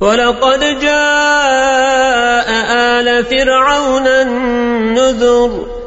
ولقد جاء آل فرعون النذر